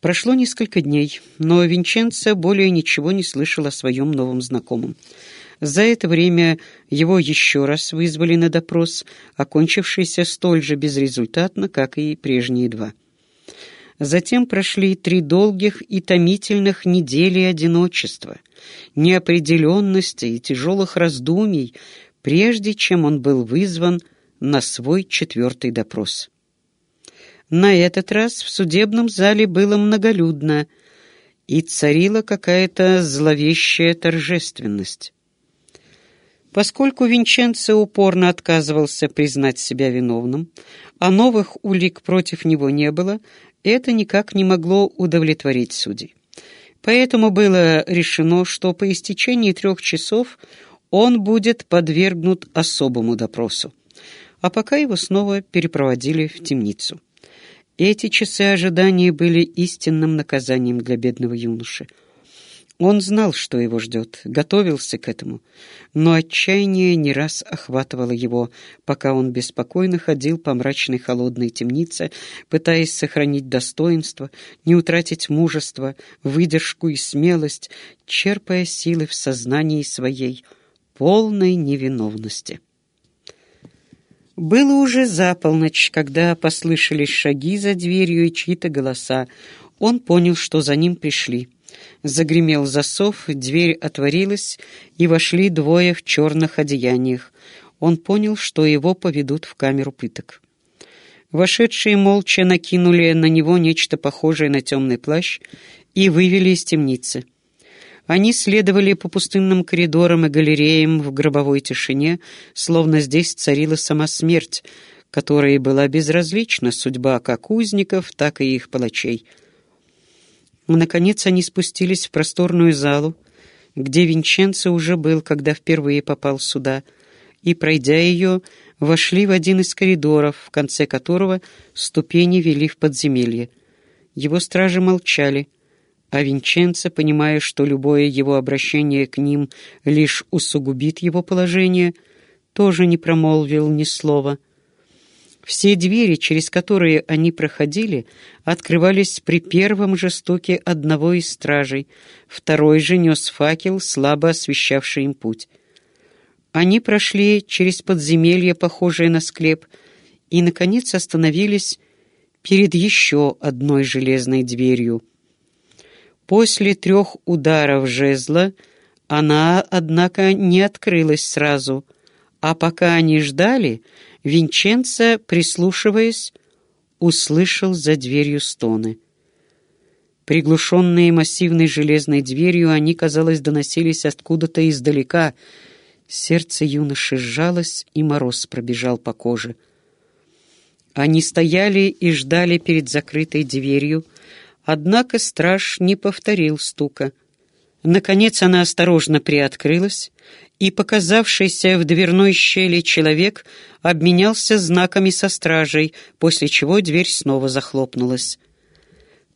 Прошло несколько дней, но Винченцо более ничего не слышал о своем новом знакомом. За это время его еще раз вызвали на допрос, окончившийся столь же безрезультатно, как и прежние два. Затем прошли три долгих и томительных недели одиночества, неопределенности и тяжелых раздумий, прежде чем он был вызван на свой четвертый допрос. На этот раз в судебном зале было многолюдно, и царила какая-то зловещая торжественность. Поскольку Винченцо упорно отказывался признать себя виновным, а новых улик против него не было, это никак не могло удовлетворить судей. Поэтому было решено, что по истечении трех часов он будет подвергнут особому допросу, а пока его снова перепроводили в темницу. Эти часы ожидания были истинным наказанием для бедного юноши. Он знал, что его ждет, готовился к этому, но отчаяние не раз охватывало его, пока он беспокойно ходил по мрачной холодной темнице, пытаясь сохранить достоинство, не утратить мужество, выдержку и смелость, черпая силы в сознании своей полной невиновности. Было уже за полночь, когда послышались шаги за дверью и чьи-то голоса. Он понял, что за ним пришли. Загремел засов, дверь отворилась, и вошли двое в черных одеяниях. Он понял, что его поведут в камеру пыток. Вошедшие молча накинули на него нечто похожее на темный плащ и вывели из темницы. Они следовали по пустынным коридорам и галереям в гробовой тишине, словно здесь царила сама смерть, которой была безразлична судьба как узников, так и их палачей. Наконец они спустились в просторную залу, где Винченцо уже был, когда впервые попал сюда, и, пройдя ее, вошли в один из коридоров, в конце которого ступени вели в подземелье. Его стражи молчали — а Винченцо, понимая, что любое его обращение к ним лишь усугубит его положение, тоже не промолвил ни слова. Все двери, через которые они проходили, открывались при первом же стуке одного из стражей, второй же нес факел, слабо освещавший им путь. Они прошли через подземелье, похожее на склеп, и, наконец, остановились перед еще одной железной дверью — После трех ударов жезла она, однако, не открылась сразу, а пока они ждали, Винченцо, прислушиваясь, услышал за дверью стоны. Приглушенные массивной железной дверью, они, казалось, доносились откуда-то издалека. Сердце юноши сжалось, и мороз пробежал по коже. Они стояли и ждали перед закрытой дверью, Однако страж не повторил стука. Наконец она осторожно приоткрылась, и показавшийся в дверной щели человек обменялся знаками со стражей, после чего дверь снова захлопнулась.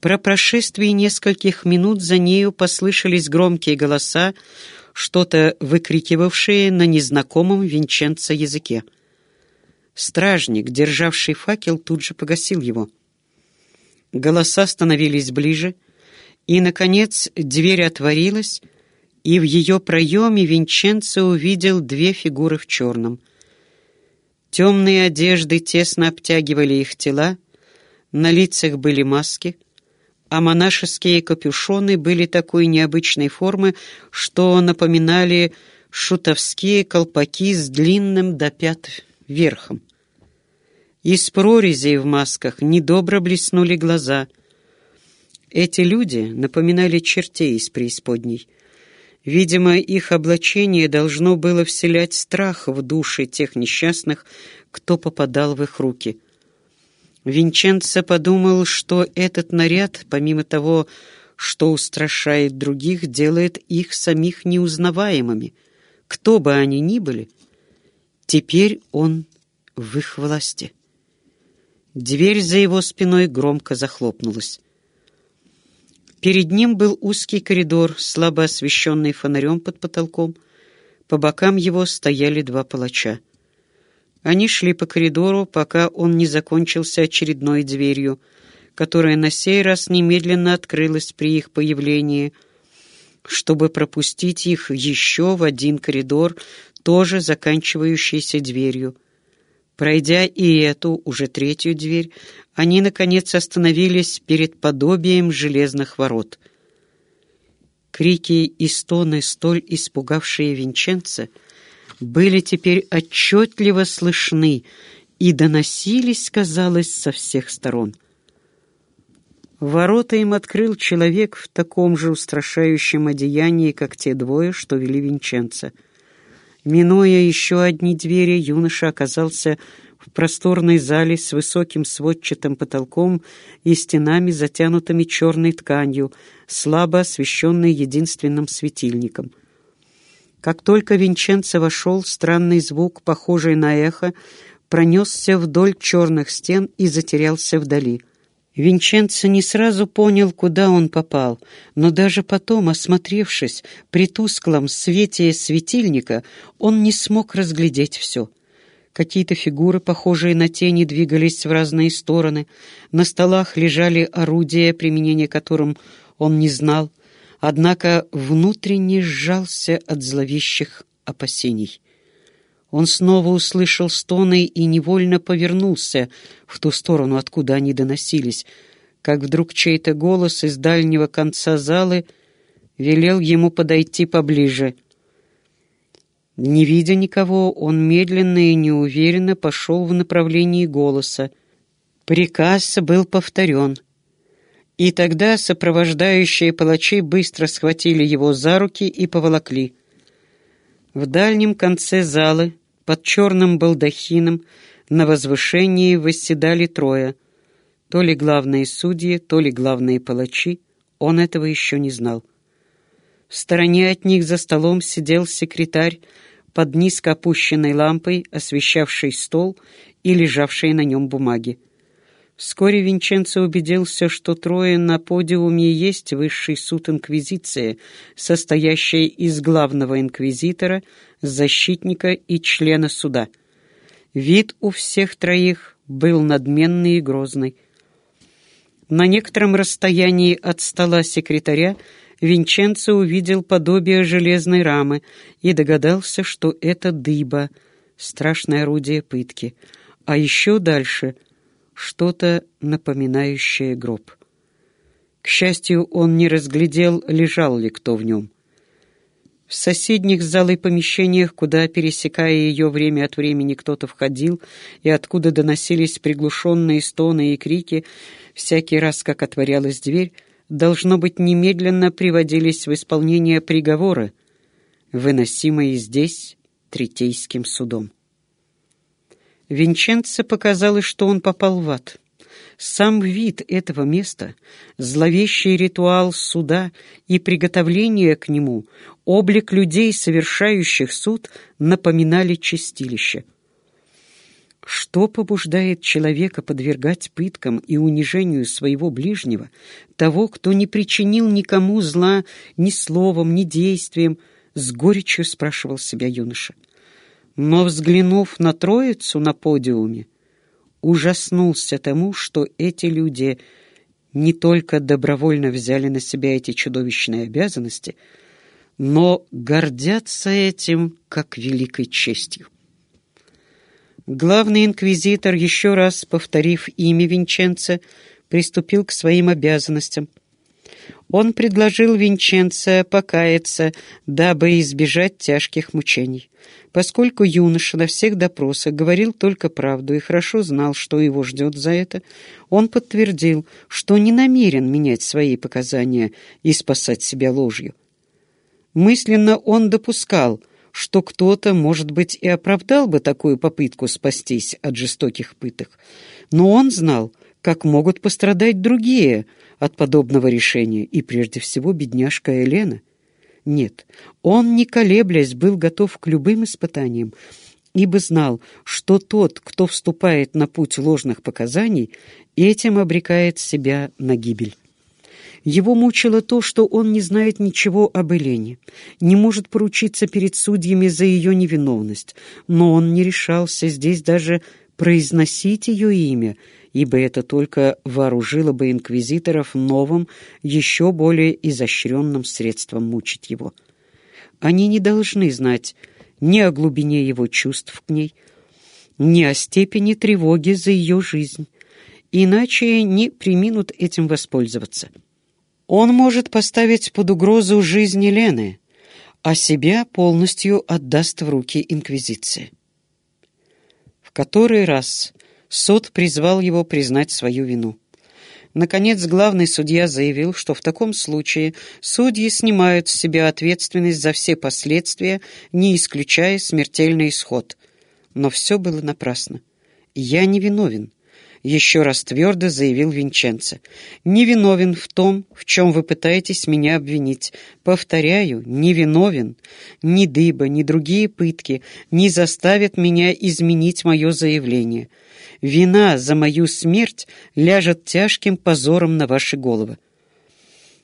Про прошествии нескольких минут за нею послышались громкие голоса, что-то выкрикивавшие на незнакомом Винченца языке. Стражник, державший факел, тут же погасил его — Голоса становились ближе, и, наконец, дверь отворилась, и в ее проеме Винченцо увидел две фигуры в черном. Темные одежды тесно обтягивали их тела, на лицах были маски, а монашеские капюшоны были такой необычной формы, что напоминали шутовские колпаки с длинным до пят верхом. Из прорезей в масках недобро блеснули глаза. Эти люди напоминали чертей из преисподней. Видимо, их облачение должно было вселять страх в души тех несчастных, кто попадал в их руки. Винченцо подумал, что этот наряд, помимо того, что устрашает других, делает их самих неузнаваемыми. Кто бы они ни были, теперь он в их власти. Дверь за его спиной громко захлопнулась. Перед ним был узкий коридор, слабо освещенный фонарем под потолком. По бокам его стояли два палача. Они шли по коридору, пока он не закончился очередной дверью, которая на сей раз немедленно открылась при их появлении, чтобы пропустить их еще в один коридор, тоже заканчивающийся дверью. Пройдя и эту, уже третью дверь, они, наконец, остановились перед подобием железных ворот. Крики и стоны, столь испугавшие Винченца, были теперь отчетливо слышны и доносились, казалось, со всех сторон. Ворота им открыл человек в таком же устрашающем одеянии, как те двое, что вели Винченца. Минуя еще одни двери, юноша оказался в просторной зале с высоким сводчатым потолком и стенами, затянутыми черной тканью, слабо освещенной единственным светильником. Как только Винченцо вошел, странный звук, похожий на эхо, пронесся вдоль черных стен и затерялся вдали. Винченцо не сразу понял, куда он попал, но даже потом, осмотревшись при тусклом свете светильника, он не смог разглядеть все — Какие-то фигуры, похожие на тени, двигались в разные стороны. На столах лежали орудия, применения которым он не знал, однако внутренне сжался от зловещих опасений. Он снова услышал стоны и невольно повернулся в ту сторону, откуда они доносились, как вдруг чей-то голос из дальнего конца залы велел ему подойти поближе — не видя никого, он медленно и неуверенно пошел в направлении голоса. Приказ был повторен. И тогда сопровождающие палачи быстро схватили его за руки и поволокли. В дальнем конце залы, под черным балдахином, на возвышении восседали трое. То ли главные судьи, то ли главные палачи. Он этого еще не знал. В стороне от них за столом сидел секретарь, под низко опущенной лампой, освещавшей стол и лежавшие на нем бумаги. Вскоре Винченцо убедился, что трое на подиуме есть высший суд Инквизиции, состоящий из главного инквизитора, защитника и члена суда. Вид у всех троих был надменный и грозный. На некотором расстоянии от стола секретаря Винченцо увидел подобие железной рамы и догадался, что это дыба, страшное орудие пытки, а еще дальше что-то напоминающее гроб. К счастью, он не разглядел, лежал ли кто в нем. В соседних залой помещениях, куда, пересекая ее время от времени, кто-то входил, и откуда доносились приглушенные стоны и крики, всякий раз, как отворялась дверь, должно быть, немедленно приводились в исполнение приговоры, выносимые здесь Третейским судом. Винченце показалось, что он попал в ад. Сам вид этого места, зловещий ритуал суда и приготовление к нему, облик людей, совершающих суд, напоминали чистилище — что побуждает человека подвергать пыткам и унижению своего ближнего, того, кто не причинил никому зла ни словом, ни действием, с горечью спрашивал себя юноша. Но, взглянув на троицу на подиуме, ужаснулся тому, что эти люди не только добровольно взяли на себя эти чудовищные обязанности, но гордятся этим как великой честью. Главный инквизитор, еще раз повторив имя Винченца, приступил к своим обязанностям. Он предложил Винченце покаяться, дабы избежать тяжких мучений. Поскольку юноша на всех допросах говорил только правду и хорошо знал, что его ждет за это, он подтвердил, что не намерен менять свои показания и спасать себя ложью. Мысленно он допускал, что кто-то, может быть, и оправдал бы такую попытку спастись от жестоких пыток. Но он знал, как могут пострадать другие от подобного решения, и прежде всего бедняжка Елена. Нет, он, не колеблясь, был готов к любым испытаниям, ибо знал, что тот, кто вступает на путь ложных показаний, этим обрекает себя на гибель. Его мучило то, что он не знает ничего об Элене, не может поручиться перед судьями за ее невиновность, но он не решался здесь даже произносить ее имя ибо это только вооружило бы инквизиторов новым, еще более изощренным средством мучить его. Они не должны знать ни о глубине его чувств к ней, ни о степени тревоги за ее жизнь, иначе не приминут этим воспользоваться. Он может поставить под угрозу жизни Лены, а себя полностью отдаст в руки Инквизиции. В который раз суд призвал его признать свою вину. Наконец, главный судья заявил, что в таком случае судьи снимают с себя ответственность за все последствия, не исключая смертельный исход. Но все было напрасно. «Я не виновен», — еще раз твердо заявил Винченцо. «Невиновен в том, в чем вы пытаетесь меня обвинить. Повторяю, невиновен. Ни дыба, ни другие пытки не заставят меня изменить мое заявление» вина за мою смерть ляжет тяжким позором на ваши головы.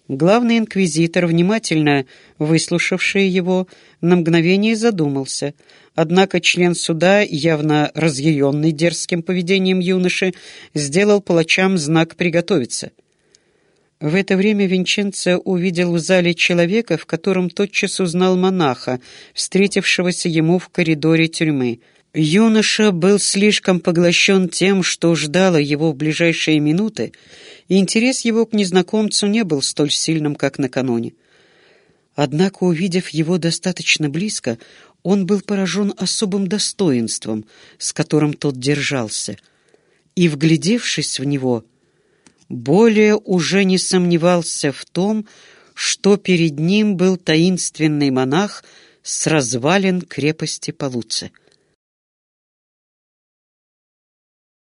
Главный инквизитор, внимательно выслушавший его, на мгновение задумался. Однако член суда, явно разъяренный дерзким поведением юноши, сделал палачам знак «приготовиться». В это время Винченцо увидел в зале человека, в котором тотчас узнал монаха, встретившегося ему в коридоре тюрьмы — Юноша был слишком поглощен тем, что ждало его в ближайшие минуты, и интерес его к незнакомцу не был столь сильным, как накануне. Однако, увидев его достаточно близко, он был поражен особым достоинством, с которым тот держался, и, вглядевшись в него, более уже не сомневался в том, что перед ним был таинственный монах с развалин крепости Полуце —